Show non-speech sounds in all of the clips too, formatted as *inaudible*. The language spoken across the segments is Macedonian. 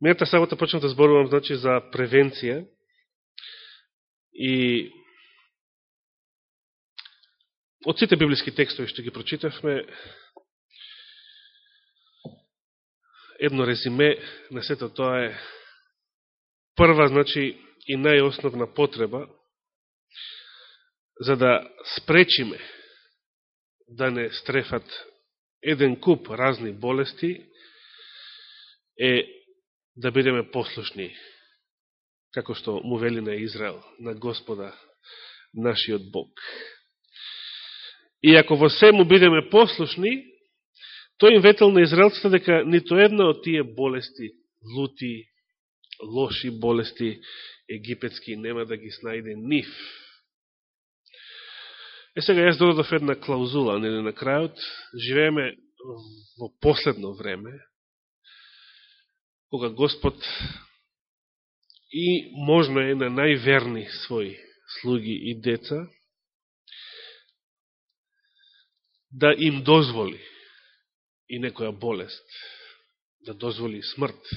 Мета сабота да почнем да зборувам значи, за превенција и од сите библиски текстови што ги прочитавме, едно резиме на сето тоа е прва, значи, и најосновна потреба за да спречиме да не стрефат еден куп разни болести е да бидеме послушни, како што му вели на Израел, на Господа, нашиот Бог. И ако во се му бидеме послушни, тој им ветел на израелците дека нито една од тие болести, лути, лоши болести, египетски, нема да ги снајде нив. Е сега јас додадов една клаузула, нели на крајот, живееме во последно време, кога Господ и можно е на најверни своји слуги и деца, да им дозволи и некоја болест, да дозволи смрт.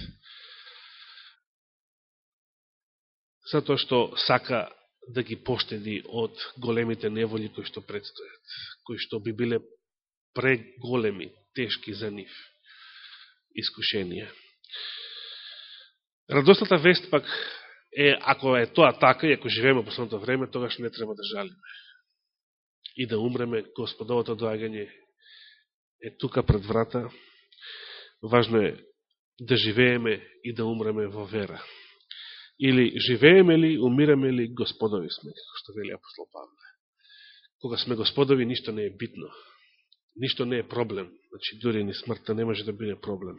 Затоа што сака да ги поштеди од големите неволи кои што предстојат, кои што би биле преголеми, тешки за нив искушенија. Радостната вест пак е, ако е тоа така и ако живееме последното време, тогаш не треба да жалиме. И да умреме, Господовото доагање е тука пред врата. Важно е да живееме и да умреме во вера. Или живееме ли, умираме ли, Господови сме, како што вели апостол Павле. Кога сме Господови, ништо не е битно. Ништо не е проблем. Значи, дури ни смртта не може да биде проблем.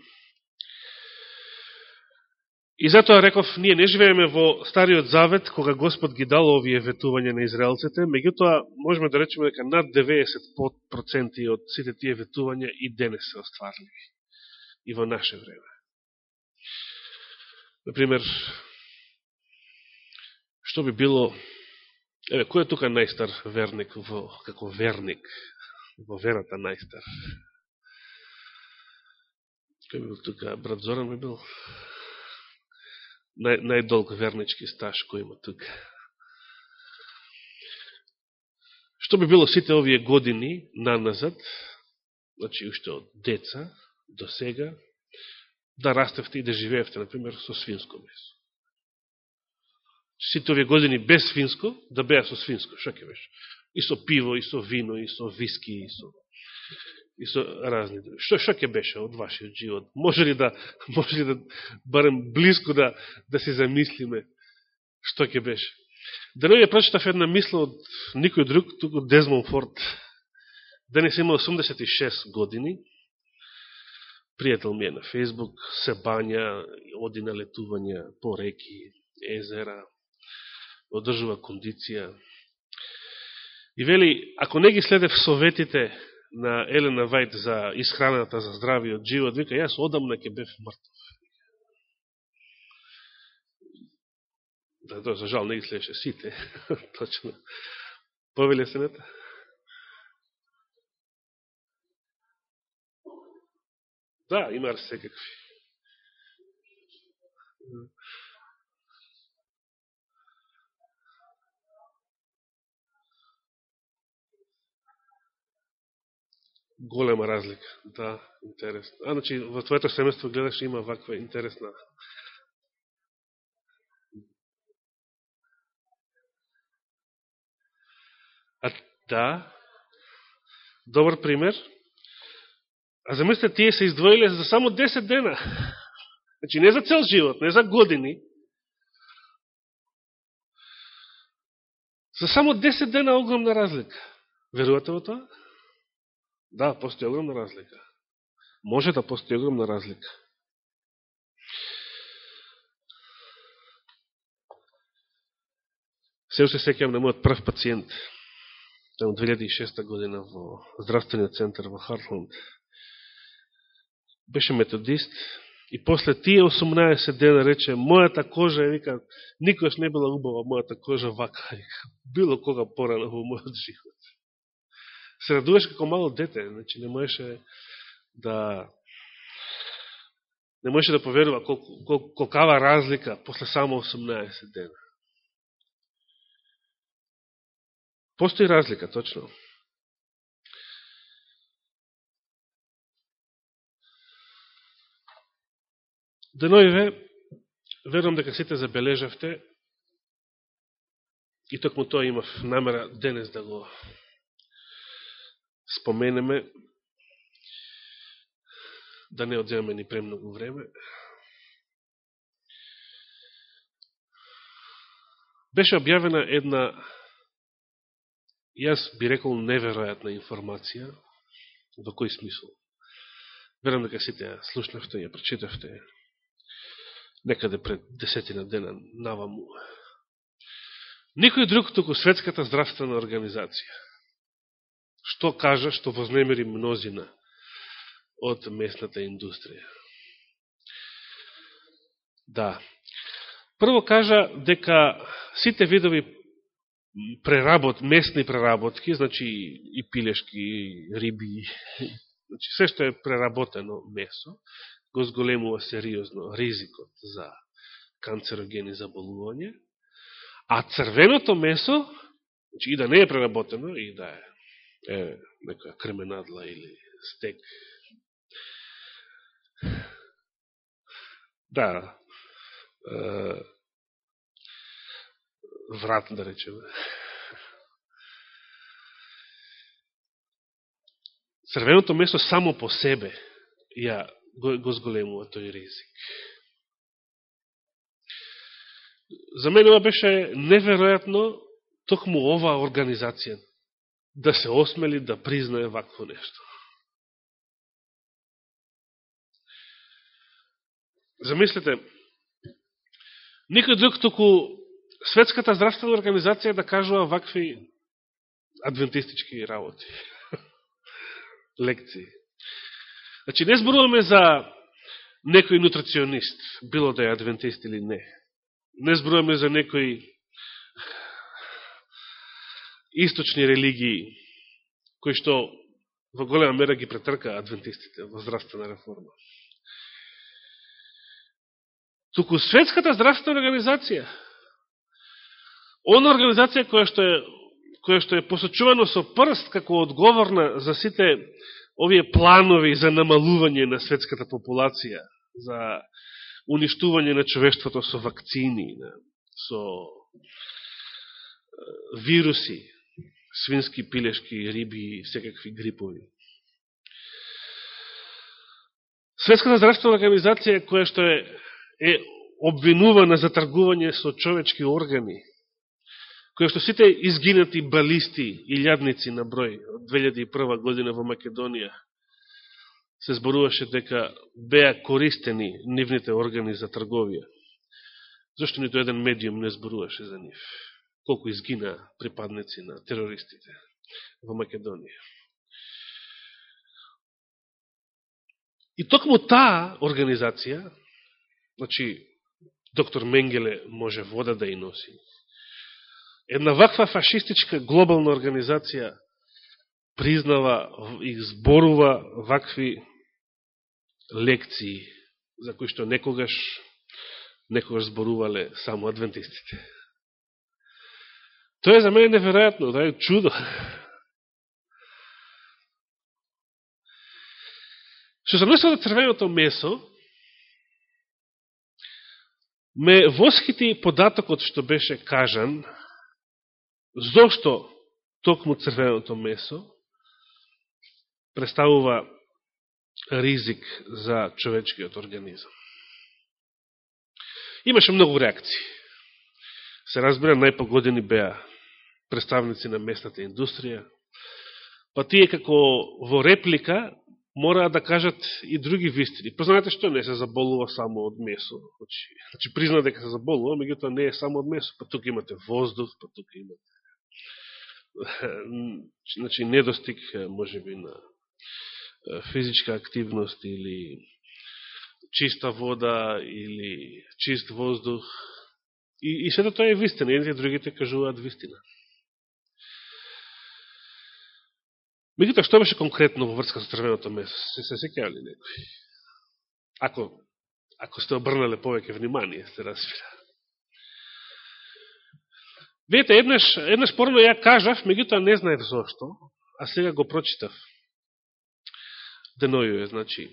И затоа реков, ние не живееме во Стариот Завет, кога Господ ги дал овие ветувања на израелците, меѓутоа можеме да речеме дека над 90% од сите тие ветувања и денес се остварливи. И во наше време. Например, што би било, еве, кој е тука најстар верник во, како верник, во верата најстар? Кој би бил тука? Брат Зоран би бил? Нај, најдолг вернички стаж кој има тука. Што би било сите овие години наназад, значи уште од деца до сега, да растевте и да живеевте, например, со свинско месо. Сите овие години без свинско, да беа со свинско, шо ќе беше? И со пиво, и со вино, и со виски, и со и со разни други. Што што ќе беше од вашиот живот? Може ли да *laughs* може ли да барем близко да да се замислиме што ќе беше? Да не ја прочитав една мисла од никој друг, туку Дезмон Форд. Денес има 86 години. Пријател ми е на Фейсбук, се бања, оди на летување по реки, езера, одржува кондиција. И вели, ако не ги следев советите на Елена Вајд за исхраната за здравиот живот, вика, јас одамна ќе бев мртв. Да, тоа за жал не ги следеше сите, *laughs* точно. Повеле се нета? Да, има секакви. Голема разлика. Да, интересно. А, значи, во твоето семејство гледаш има ваква интересна А, да, добар пример. А замислите, тие се издвоиле за само 10 дена. Значи, не за цел живот, не за години. За само 10 дена огромна разлика. Верувате во тоа? Да, постои огромна разлика. Може да постои огромна разлика. Се се секјам на мојот прв пациент, таму 2006 година во здравствениот центар во Харланд. Беше методист и после тие 18 дена рече, мојата кожа вика, никош не била убава мојата кожа вака, било кога порано во мојот живот се радуваше како мало дете, значи не можеше да не можеше да поверува кол, кол, колкава разлика после само 18 дена. Постои разлика, точно. Деноиве, верувам дека сите забележавте, и токму тоа имав намера денес да го споменеме, да не одземаме ни премногу време. Беше објавена една, јас би рекол, неверојатна информација. Во кој смисол? Верам дека сите ја слушнавте, ја прочитавте некаде пред десетина дена наваму. Никој друг туку Светската здравствена организација. Што кажа, што вознемери мнозина од местната индустрија. Да. Прво кажа дека сите видови преработ, местни преработки, значи и пилешки, и риби, *laughs* значи се што е преработено месо, го зголемува сериозно ризикот за канцерогени заболување, а црвеното месо, значи и да не е преработено, и да е, е нека кременадла или стек, да, е, врат, да речеме, црвеното место само по себе ја го, го зголемува тој ризик. За мене ова беше неверојатно токму оваа организација да се осмели да признае вакво нешто. Замислете, никој друг току Светската здравствена организација да кажува вакви адвентистички работи, *laughs* лекции. Значи, не зборуваме за некој нутриционист, било да е адвентист или не. Не зборуваме за некој источни религии, кои што во голема мера ги претрка адвентистите во здравствена реформа. Туку Светската здравствена организација, она организација која што е која што е посочувано со прст како одговорна за сите овие планови за намалување на светската популација, за уништување на човештвото со вакцини, со вируси, свински, пилешки, риби и секакви грипови. Светската здравствена организација, која што е, е обвинувана за тргување со човечки органи, која што сите изгинати балисти и лјадници на број од 2001 година во Македонија се зборуваше дека беа користени нивните органи за трговија. Зошто нито еден медиум не зборуваше за нив? Колку изгина припадници на терористите во Македонија. И токму таа организација, значи, доктор Менгеле може вода да и носи, една ваква фашистичка глобална организација признава и зборува вакви лекции за кои што некогаш некогаш зборувале само адвентистите. Тоа е за мене неверојатно, тоа е чудо. Што се носило црвеното месо, ме восхити податокот што беше кажан Зошто токму црвеното месо представува ризик за човечкиот организам? Имаше многу реакции. Се разбира, најпогодени беа представници на местната индустрија, па тие како во реплика мораат да кажат и други вистини. Па знаете што не се заболува само од месо. Значи, значи призна дека се заболува, меѓутоа не е само од месо. Па тука имате воздух, па тука имате *laughs* значи недостиг може би на физичка активност или чиста вода или чист воздух и, и сето тоа е вистина, едните другите кажуваат вистина. Мегуто, што беше конкретно во врска со црвеното месо? Се се секја ли некој? Ако Ако сте обрнале повеќе внимание, сте разбира. Видете, еднаш, еднаш порано ја кажав, меѓутоа не знаев зошто, а сега го прочитав. Денојуе, значи.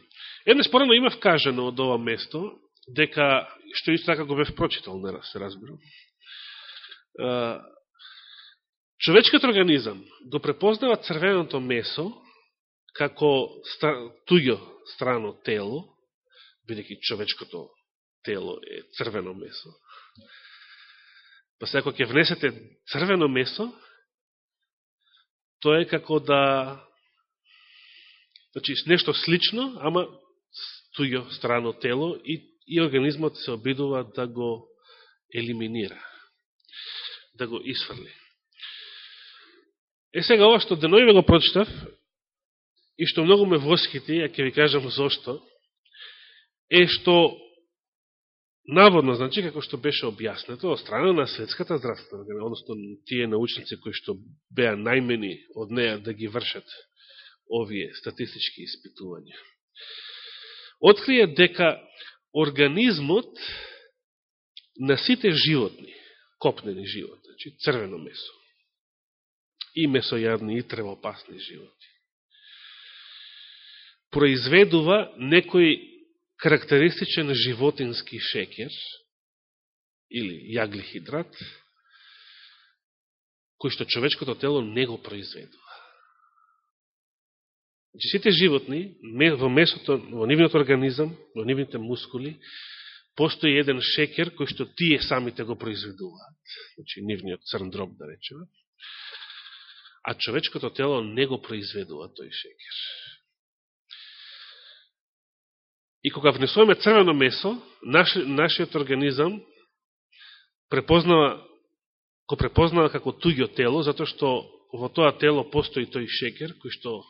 Еднаш порано имав кажано од ова место, дека, што исто така го бев прочитал, не се разбирам, човечкиот организам го препознава црвеното месо како туѓо страно тело, бидеќи човечкото тело е црвено месо, Па се, ако ќе внесете црвено месо, тоа е како да... Значи, нешто слично, ама туѓо страно тело и, и организмот се обидува да го елиминира, да го исфрли. Е сега, ова што денојве го прочитав, и што многу ме восхити, а ќе ви кажам зошто, е што Наводно, значи, како што беше објаснето, од страна на Светската здравствена организација, односно тие научници кои што беа најмени од неја да ги вршат овие статистички испитувања, открија дека организмот на сите животни, копнени животни, значи црвено месо, и месојадни и тревопасни животи, произведува некој карактеристичен животински шекер или јаглихидрат, кој што човечкото тело не го произведува. Значи, сите животни во месото, во нивниот организам, во нивните мускули, постои еден шекер кој што тие самите го произведуваат. Значи, нивниот црн дроб, да речеме. А човечкото тело не го произведува тој шекер. И кога внесуваме црвено месо, наш, нашиот организам препознава, го препознава како туѓо тело, затоа што во тоа тело постои тој шекер, кој што,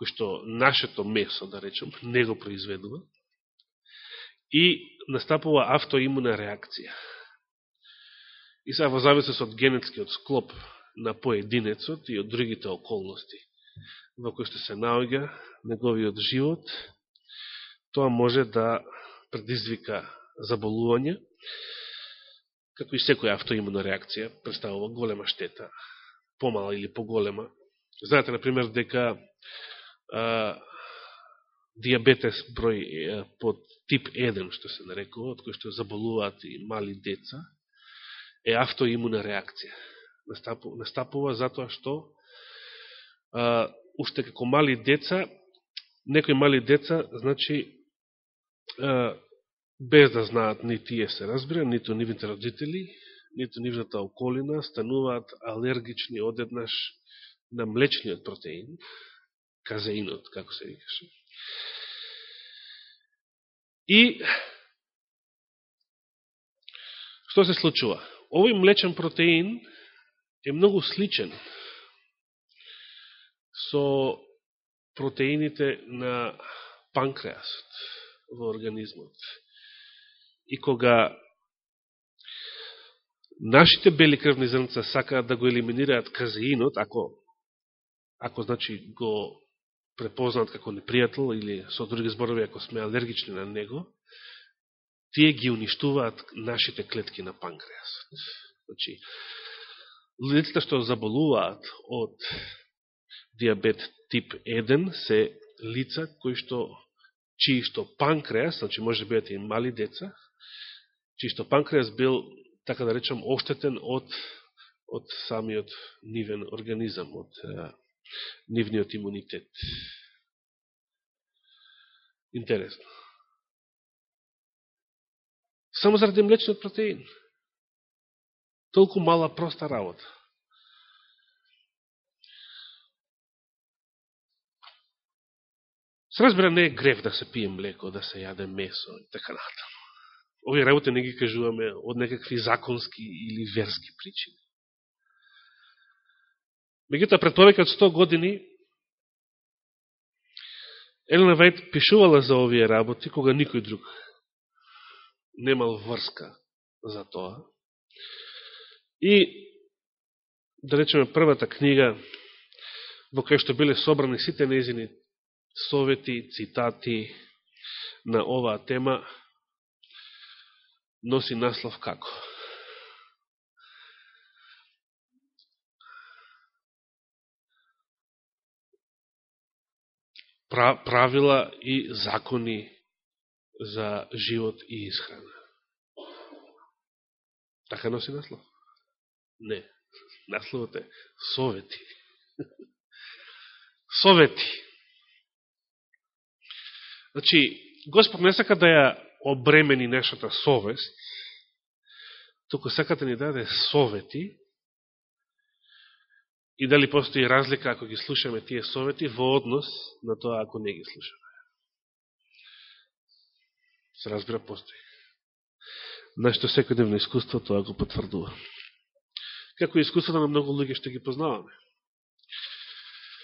кој што нашето месо, да речем, не го произведува, и настапува автоимуна реакција. И сега во зависност од генетскиот склоп на поединецот и од другите околности во кои што се наоѓа неговиот живот, тоа може да предизвика заболување, како и секоја автоимуна реакција, представува голема штета, помала или поголема. Знаете, например, дека а, диабетес број а, под тип 1, што се нарекува, од кој што заболуваат и мали деца, е автоимуна реакција. Настапува, настапува затоа што а, уште како мали деца, некои мали деца, значи, без да знаат ни тие се разбира, ниту нивните родители, ниту нивната околина, стануваат алергични одеднаш на млечниот протеин, казеинот, како се викаше. И што се случува? Овој млечен протеин е многу сличен со протеините на панкреасот во организмот. И кога нашите бели крвни зрнца сакаат да го елиминираат казеинот, ако, ако значи го препознаат како непријател или со други зборови ако сме алергични на него, тие ги уништуваат нашите клетки на панкреасот. Значи, лицата што заболуваат од диабет тип 1 се лица кои што чиишто панкреас, значи може да бидете и мали деца, чиишто панкреас бил, така да речем, оштетен од, од самиот нивен организам, од е, нивниот имунитет. Интересно. Само заради млечниот протеин. Толку мала проста работа. Се разбира, не е греф да се пие млеко, да се јаде месо и така натаму. Овие работи не ги кажуваме од некакви законски или верски причини. Меѓуто, пред повеќе од 100 години, Елена Вајд пишувала за овие работи, кога никој друг немал врска за тоа. И, да речеме, првата книга, во кај што биле собрани сите незини совети, цитати на оваа тема, носи наслов како? правила и закони за живот и исхрана. Така носи наслов? Не. Насловот е совети. *laughs* Совети. Значи, Господ не сака да ја обремени нашата совест, туку сака да ни даде совети и дали постои разлика ако ги слушаме тие совети во однос на тоа ако не ги слушаме. Се разбира, постои. Нашето секојдневно искуство тоа го потврдува. Како и на многу луѓе што ги познаваме.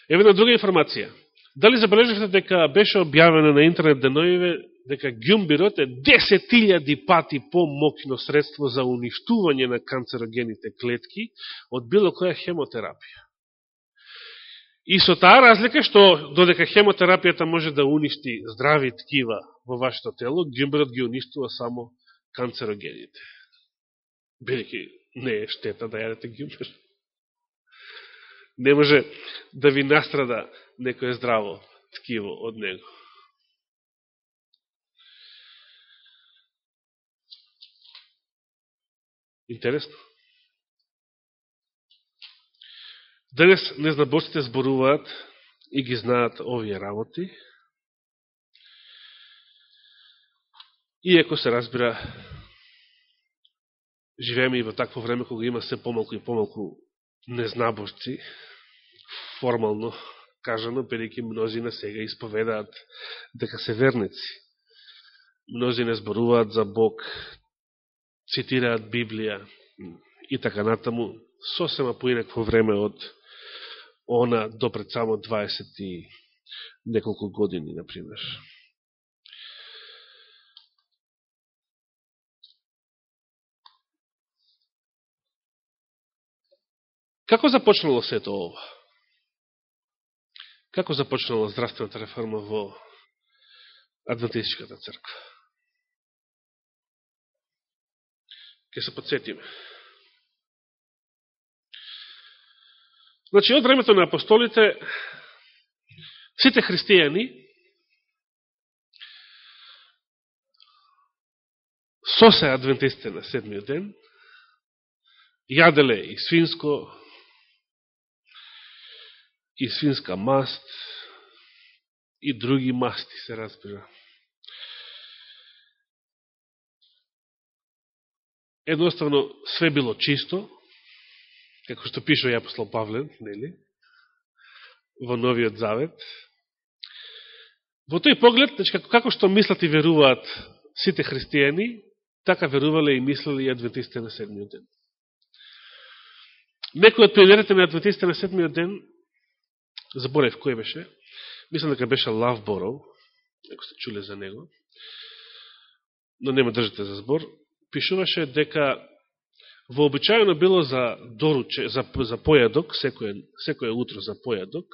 Еве една друга информација. Дали забележавте дека беше објавено на интернет деноиве дека гјумбирот е 10.000 пати помокно средство за уништување на канцерогените клетки од било која хемотерапија. И со таа разлика што додека хемотерапијата може да уништи здрави ткива во вашето тело, гјумбирот ги уништува само канцерогените. Бидеќи не е штета да јадете гјумбир. Не може да ви настрада некој здраво ткиво од него. Интересно. Денес незнаборците зборуваат и ги знаат овие работи. Иеко се разбира, живееме и во такво време кога има се помалку и помалку незнабожци, формално кажано, бидејќи мнозина сега исповедаат дека се верници. Мнозина зборуваат за Бог, цитираат Библија и така натаму, сосема поинакво време од она до пред само 20 и неколку години, например. Како започнало сето ова? Како започнала здравствената реформа во Адвентистичката црква? Ке се подсетиме. Значи, од времето на апостолите, сите христијани со се адвентистите на седмиот ден, јаделе и свинско, и свинска маст и други масти, се разбира. Едноставно, све било чисто, како што пишува и апостол Павлен, нели, во Новиот Завет. Во тој поглед, значи, како, како што мислат и веруваат сите христијани, така верувале и мислеле и адвентистите на седмиот ден. Некој од пионерите на адвентистите на седмиот ден заборев кој беше, мислам дека беше Лавборов, ако сте чуле за него, но нема држате за збор, пишуваше дека вообичајано било за доруче, за, за појадок, секој, секој утро за појадок,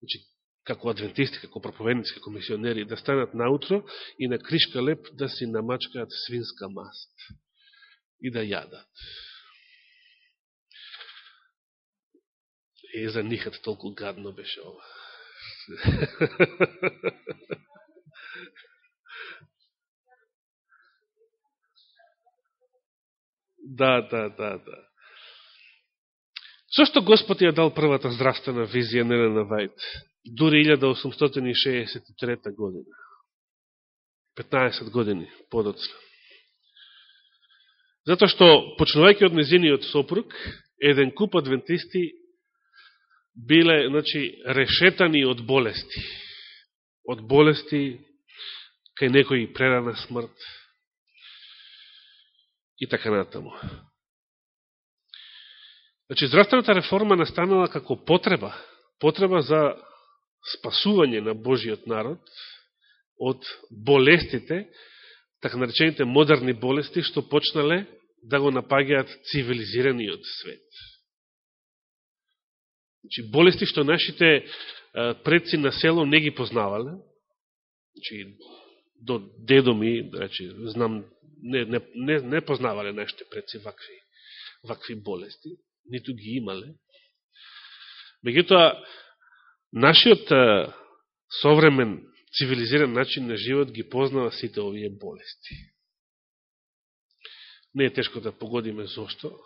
значи, како адвентисти, како проповедници, како мисионери, да станат наутро и на кришка леп да си намачкаат свинска маст и да јадат. Е, за нихат толку гадно беше ова. да, да, да, да. Зошто Господ ја дал првата здравствена визија на Елена Вајд? Дури 1863 година. 15 години подоцна. Затоа што, почнувајќи од незиниот сопруг, еден куп адвентисти биле значи, решетани од болести. Од болести, кај некој прерана смрт и така натаму. Значи, здравствената реформа настанала како потреба, потреба за спасување на Божиот народ од болестите, така наречените модерни болести, што почнале да го напагаат цивилизираниот свет. Значи, болести што нашите предци на село не ги познавале, значи, до дедо ми, значи, знам не, не, не, не познавале нашите предци вакви, вакви болести, ниту ги имале. Меѓутоа, нашиот современ цивилизиран начин на живот ги познава сите овие болести. Не е тешко да погодиме зошто.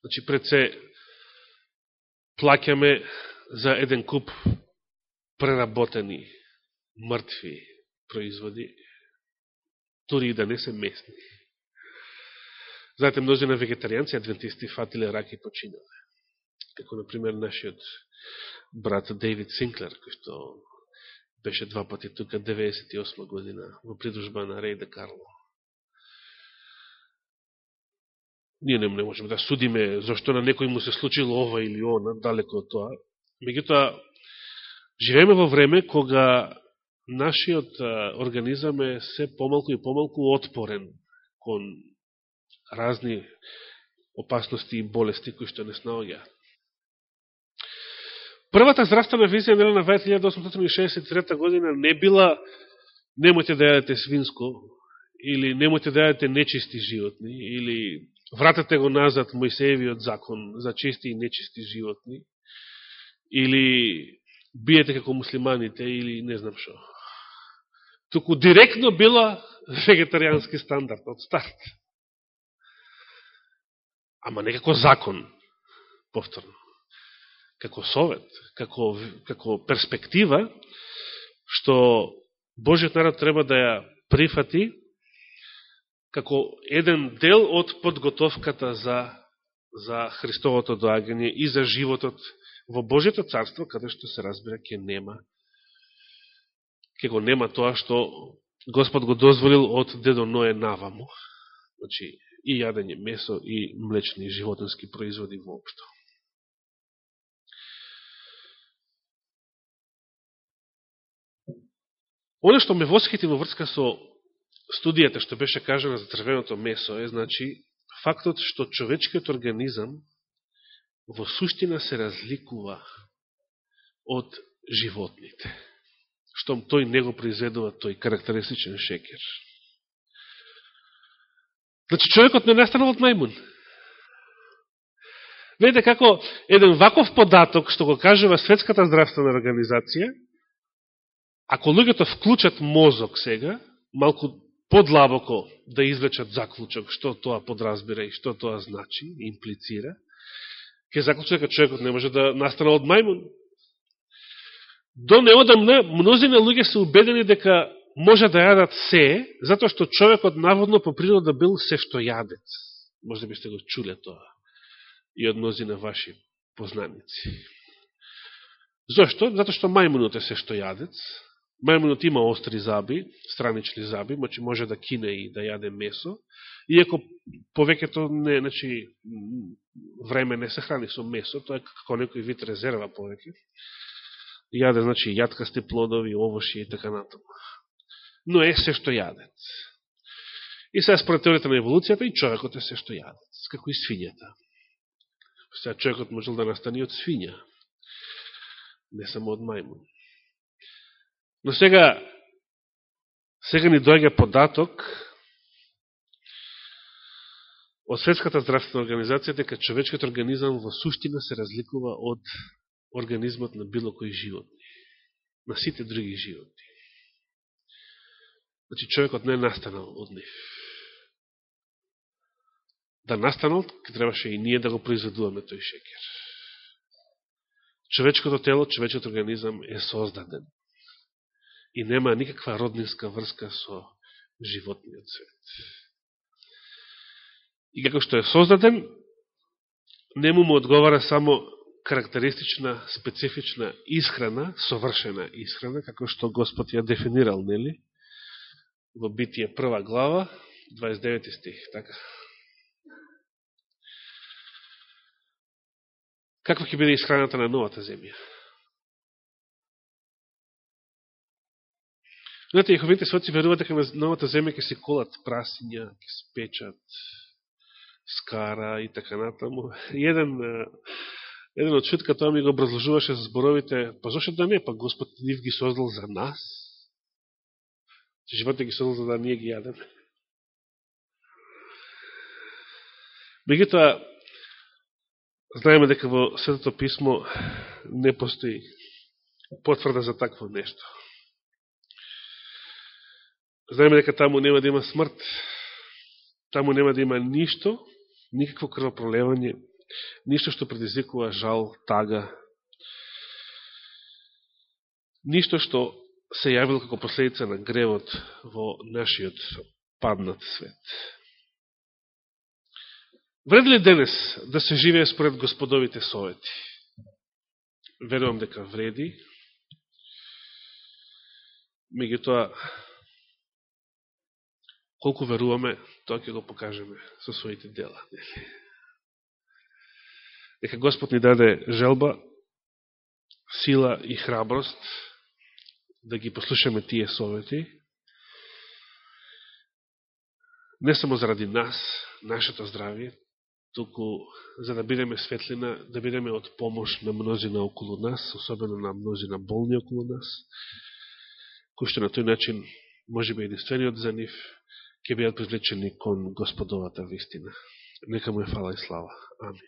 Значи, пред се плакаме за еден куп преработени, мртви производи, тури и да не се местни. Знаете, множина вегетаријанци, адвентисти, фатиле раки починале. Како, например, нашиот брат Дейвид Синклер, кој што беше два пати тука 98 година во придружба на Рейда Карло. Ние не, не можеме да судиме зашто на некој му се случило ова или она, далеко од тоа. Меѓутоа, живееме во време кога нашиот организам е се помалку и помалку отпорен кон разни опасности и болести кои што не снаоѓаат. Првата здравствена визија на 1863 година не била немојте да јадете свинско или немојте да јадете нечисти животни или вратете го назад Мојсеевиот закон за чисти и нечисти животни или биете како муслиманите или не знам што туку директно била вегетаријански стандард од старт. Ама не како закон, повторно. Како совет, како, како перспектива, што Божиот народ треба да ја прифати како еден дел од подготовката за, за Христовото доагање и за животот во Божето царство, каде што се разбира ке нема ке го нема тоа што Господ го дозволил од дедо Ное наваму. Значи, и јадење месо, и млечни животински производи воопшто. Оно што ме восхити во врска со студијата што беше кажана за црвеното месо е, значи, фактот што човечкиот организам во суштина се разликува од животните штом тој не го произведува тој карактеристичен шекер. Значи, човекот не настанал од мајмун. Видите како еден ваков податок, што го кажува Светската здравствена организација, ако луѓето вклучат мозок сега, малку подлабоко да извлечат заклучок, што тоа подразбира и што тоа значи, имплицира, ке заклучат дека човекот не може да настана од мајмун. До неодамна, мнозина луѓе се убедени дека може да јадат се, затоа што човекот наводно по природа бил сештојадец. Може би сте го чуле тоа и од мнозина ваши познаници. Зошто? Затоа што мајмунот е сештојадец. Мајмунот има остри заби, странични заби, мочи може да кине и да јаде месо, иако повеќето не, значи, време не се храни со месо, тоа е како некој вид резерва повеќе јаде, значи, јаткасти плодови, овоши и така натаму. Но е се што јадец. И сега според теоријата на еволуцијата и човекот е се што јадец, како и свињата. Сега човекот можел да настани од свиња, не само од мајмун. Но сега, сега ни дојга податок од Светската здравствена организација дека човечкиот организам во суштина се разликува од организмот на било кој животни, на сите други животни. Значи, човекот не е настанал од нив. Да настанал, требаше и ние да го произведуваме тој шекер. Човечкото тело, човечкото организам е создаден. И нема никаква роднинска врска со животниот свет. И како што е создаден, нему му одговара само карактеристична, специфична исхрана, совршена исхрана, како што Господ ја дефинирал, нели? Во Битие прва глава, 29 стих, така. Каква ќе биде исхраната на новата земја? Знаете, јеховите соци веруваат дека на новата земја ќе се колат прасиња, ќе се печат, скара и така натаму. *laughs* Еден, еден од шутка тоа ми го образложуваше за зборовите, па зашто да не, па Господ нив ги создал за нас. Живота ги создал за да ние ги јадеме. Мегутоа, знаеме дека во Светото Писмо не постои потврда за такво нешто. Знаеме дека таму нема да има смрт, таму нема да има ништо, никакво крвопролевање, ништо што предизвикува жал, тага, ништо што се јавило како последица на гревот во нашиот паднат свет. Вреди ли денес да се живее според господовите совети? Верувам дека вреди. Меѓутоа, колку веруваме, тоа ќе го покажеме со своите дела. Дека Господ ни даде желба, сила и храброст да ги послушаме тие совети, не само заради нас, нашето здравје, туку за да бидеме светлина, да бидеме од помош на мнозина околу нас, особено на мнозина болни околу нас, кои што на тој начин, може би единствениот за нив, ќе бидат привлечени кон Господовата вистина. Нека му е фала и слава. Амин.